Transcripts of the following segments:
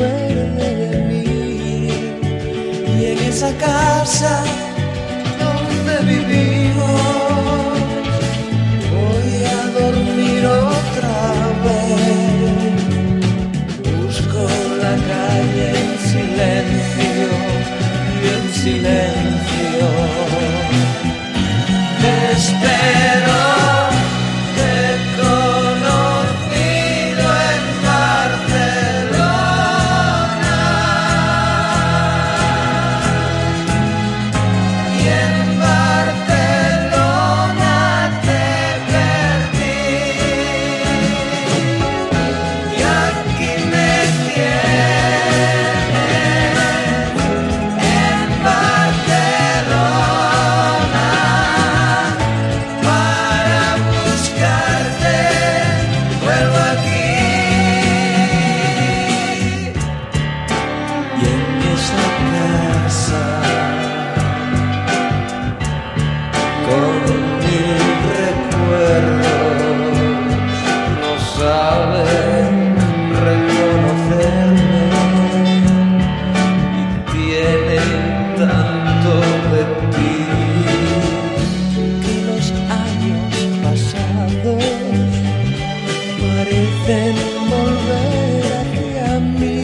de mí. Y en esa casa donde vivimos, voy a dormir otra vez. Busco la calle en silencio y en silencio. Desde Con mi recuerdo no sabe reconocerme y tiene tanto de ti que los años pasados parecen volver a mí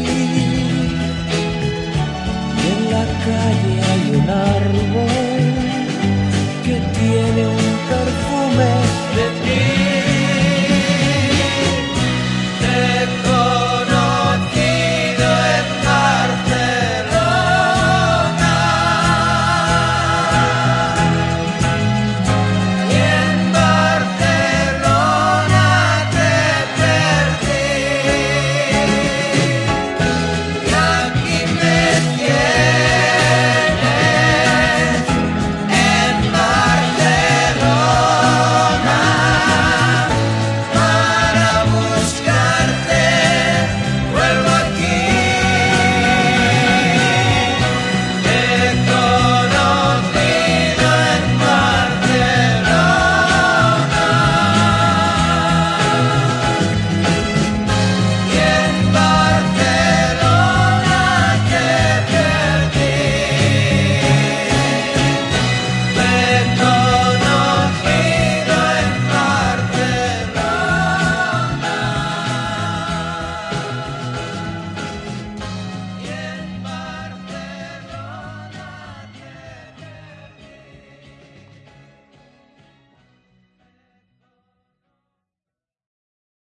y en la calle hay un árbol.